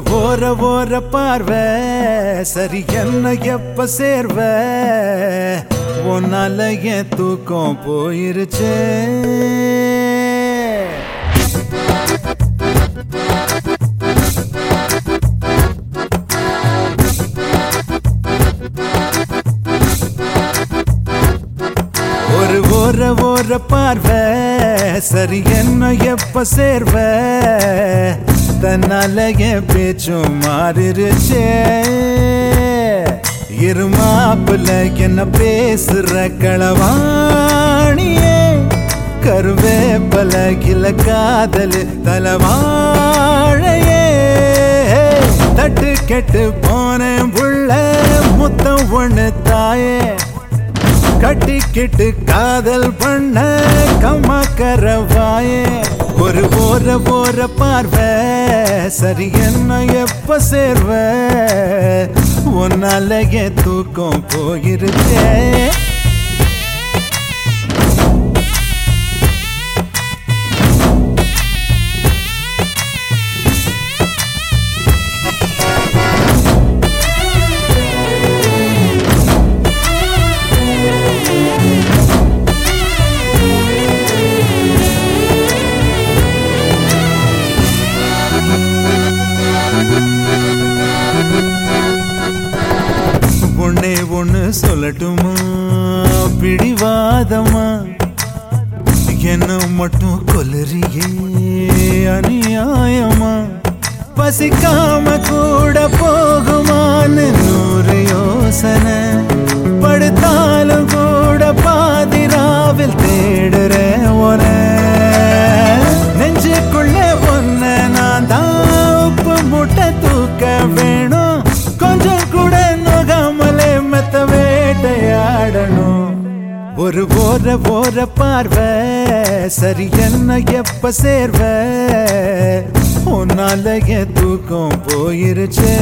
ஒரு ஓர ஓர பார்வை சரி என்ன எப்ப சேர்வ? உன்னால என் தூக்கம் போயிருச்சே. ஒரு ஓர ஓர பார்வை சரி என்ன எப்ப சேர்வ? தன்னால என் பேச்சும் மாறிருச்சே. இருமாப்புல என்ன பேசுற களவாணியே. கருவேப்பல கில காதல் தலவாழையே. தட்டு கெட்டு போனேன் புள்ள முத்தம் ஒண்ணு தாயே. கட்டிக்கிட்டு காதல் பண்ண கம்மா போற போற பார்வை. சரி என்ன எப்ப சேர்வ? உன்னால என் தூக்கம் போயிருக்கேன் சொல்லட்டுமா? பிடிவாதமா? என்ன மட்டும் கொலரியே அநியாயமா? பசிக்காம கூட போகுமான்னு நூறு யோசனை. ஒரு ஓர ஓர பார்வை சரி என்ன எப்ப சேர்வ? உன்னால என் தூக்கம் போயிருச்சே.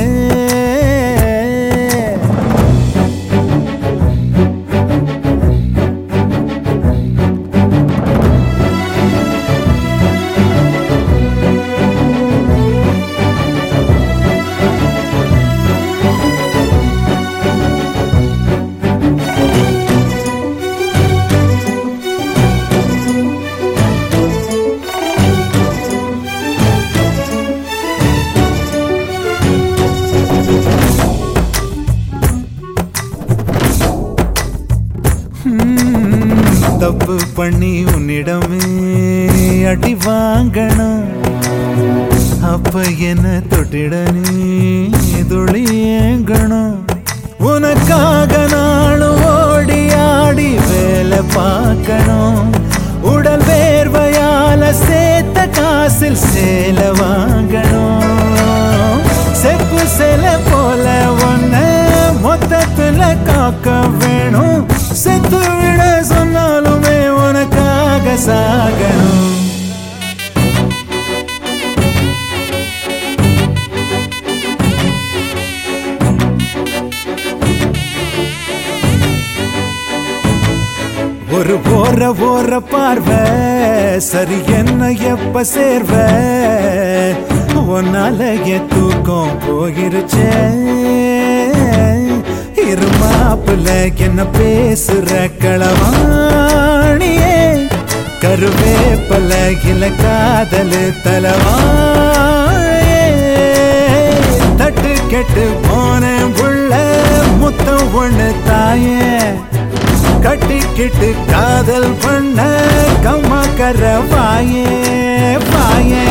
தப்பு பண்ணி உன்னிடமே அடி வாங்கணும். அப்ப என்ன தொட்டிடனே நீ துளி ஏங்கணும். உனக்காக நாளும் ஓடி ஆடி வேலை பார்க்கணும். உடல் வேர்வையால சேர்த்த காசில் சேல வாங்கணும். செப்பு சேல போல ஒன்ன மொத்தத்துல காக்க வேணும். செத்து விட சொன்னாலுமே உனக்காக சாகணும். ஒரு போற போற பார்வை சரி என்ன எப்ப சேர்வ? உன்னால என் தூக்கம் போயிருச்சே. இருமாப்புல என்ன பேசுற களவாணியே? கருவேப்பல இல காதல் தலவாயே தட்டு கெட்டு போன புள்ள முத்தம் ஒண்ணு தாயே? கட்டிக்கிட்டு காதல் பண்ண கம்மா வாயே வாயே வாயே.